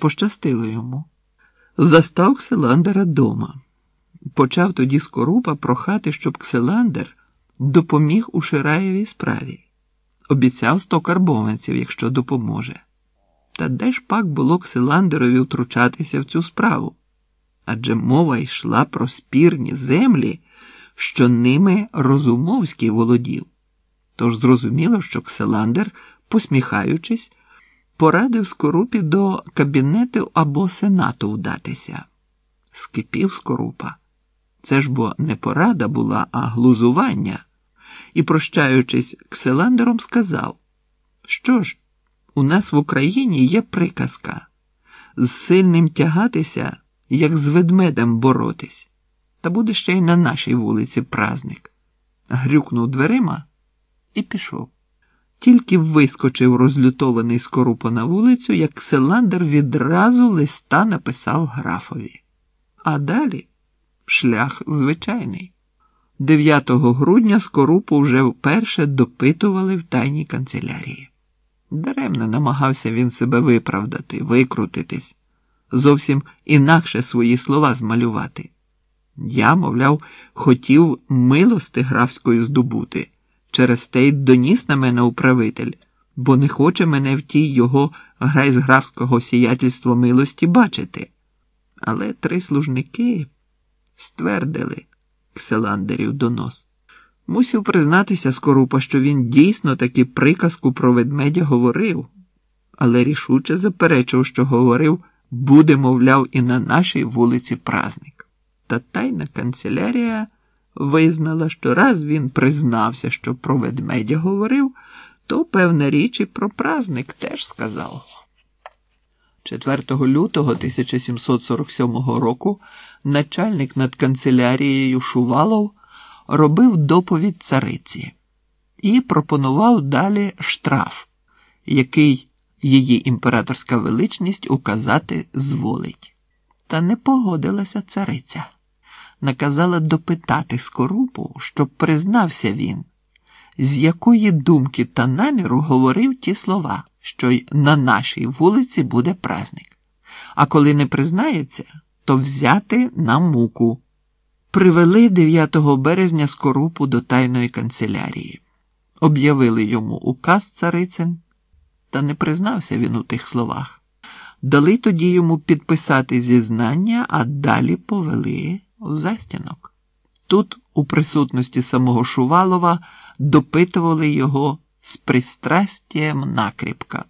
Пощастило йому. Застав Кселандера дома. Почав тоді Скорупа прохати, щоб Кселандер допоміг у Шираєвій справі. Обіцяв сто карбованців, якщо допоможе. Та де ж пак було Ксиландерові втручатися в цю справу? Адже мова йшла про спірні землі, що ними Розумовський володів. Тож зрозуміло, що Кселандер, посміхаючись, порадив Скорупі до кабінету або сенату вдатися. Скипів Скорупа. Це ж бо не порада була, а глузування. І, прощаючись Кселандером, сказав: Що ж, у нас в Україні є приказка з сильним тягатися, як з ведмедем боротись. Та буде ще й на нашій вулиці праздник. Грюкнув дверима і пішов. Тільки вискочив розлютований скорупо на вулицю, як Кселандер відразу листа написав графові. А далі шлях звичайний. 9 грудня Скорупу вже вперше допитували в тайній канцелярії. Даремно намагався він себе виправдати, викрутитись, зовсім інакше свої слова змалювати. Я, мовляв, хотів милости графської здобути, через те й доніс на мене управитель, бо не хоче мене в тій його грайзграфського сіятельства милості бачити. Але три служники ствердили Кселандерів донос. Мусів признатися Скорупа, що він дійсно таки приказку про ведмедя говорив, але рішуче заперечив, що говорив, буде, мовляв, і на нашій вулиці праздник. Та тайна канцелярія визнала, що раз він признався, що про ведмедя говорив, то, певна річ, і про праздник теж сказав. 4 лютого 1747 року начальник над канцелярією Шувалов робив доповідь цариці і пропонував далі штраф, який її імператорська величність указати зволить. Та не погодилася цариця. Наказала допитати скорупу, щоб признався він, з якої думки та наміру говорив ті слова, що й на нашій вулиці буде праздник. А коли не признається, то взяти на муку. Привели 9 березня Скорупу до тайної канцелярії, об'явили йому указ царицин, та не признався він у тих словах. Дали тоді йому підписати зізнання, а далі повели в застінок. Тут, у присутності самого Шувалова, допитували його з пристрастієм накріпка.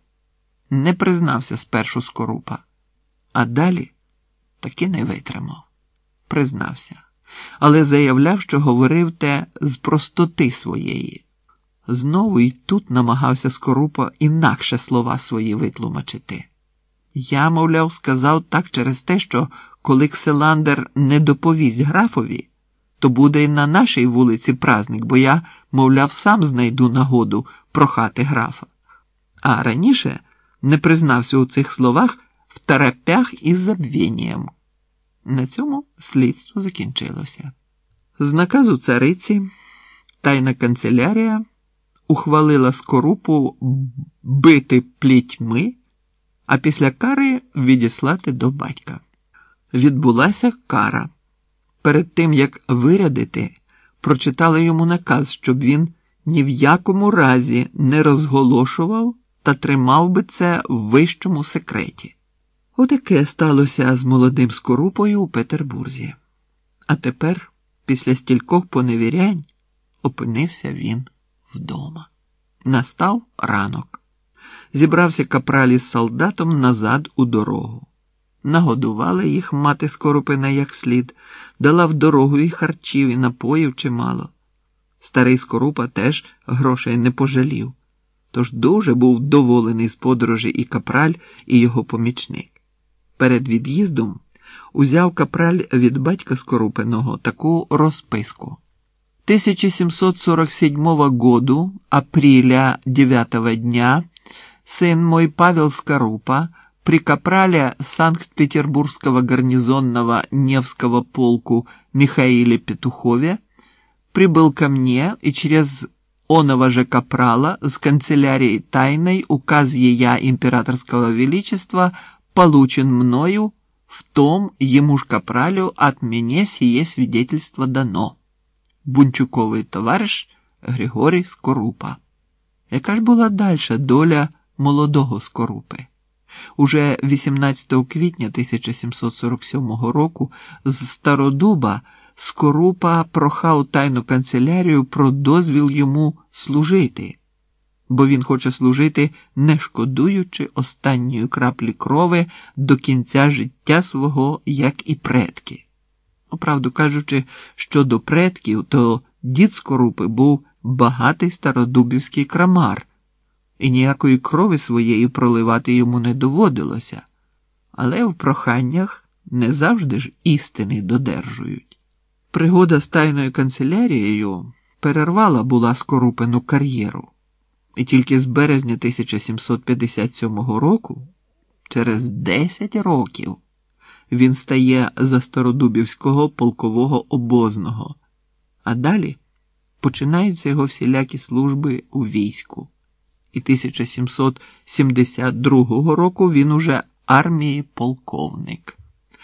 Не признався спершу Скорупа, а далі таки не витримав. Признався але заявляв, що говорив те з простоти своєї. Знову й тут намагався Скорупа інакше слова свої витлумачити. Я, мовляв, сказав так через те, що коли Кселандер не доповість графові, то буде й на нашій вулиці праздник, бо я, мовляв, сам знайду нагоду прохати графа. А раніше не признався у цих словах в тарапях із забвінням. На цьому слідство закінчилося. З наказу цариці тайна канцелярія ухвалила скорупу бити плітьми, а після кари відіслати до батька. Відбулася кара. Перед тим, як вирядити, прочитали йому наказ, щоб він ні в якому разі не розголошував та тримав би це в вищому секреті. Отаке сталося з молодим Скорупою у Петербурзі. А тепер, після стількох поневірянь, опинився він вдома. Настав ранок. Зібрався капралі з солдатом назад у дорогу. Нагодували їх мати Скорупина як слід, дала в дорогу і харчів, і напоїв чимало. Старий Скорупа теж грошей не пожалів, тож дуже був вдоволений з подорожі і капраль, і його помічник. Перед від'їздом узяв капраль від батька Скорупиного таку розписку. 1747 году, апреля 9 дня, сын мой Павел Скорупа, при капрале Санкт-Петербургского гарнизонного Невского полку Михаиле Петухове, прибыл ко мне и через оного же капрала с канцелярией тайной указ ея императорского величества получен мною, в том ему ж капралю от мене сие свидетельство дано. Бунчуковий товариш Григорій Скорупа. Яка ж була дальша доля молодого Скорупи? Уже 18 квітня 1747 року з Стародуба Скорупа прохав тайну канцелярію про дозвіл йому служити, бо він хоче служити, не шкодуючи останньої краплі крови до кінця життя свого, як і предки. Правду кажучи, щодо предків, то дід Скорупи був багатий стародубівський крамар, і ніякої крові своєї проливати йому не доводилося, але в проханнях не завжди ж істини додержують. Пригода з тайною канцелярією перервала була Скорупину кар'єру, і тільки з березня 1757 року, через 10 років, він стає за стародубівського полкового обозного, а далі починаються його всілякі служби у війську. І 1772 року він уже армії полковник.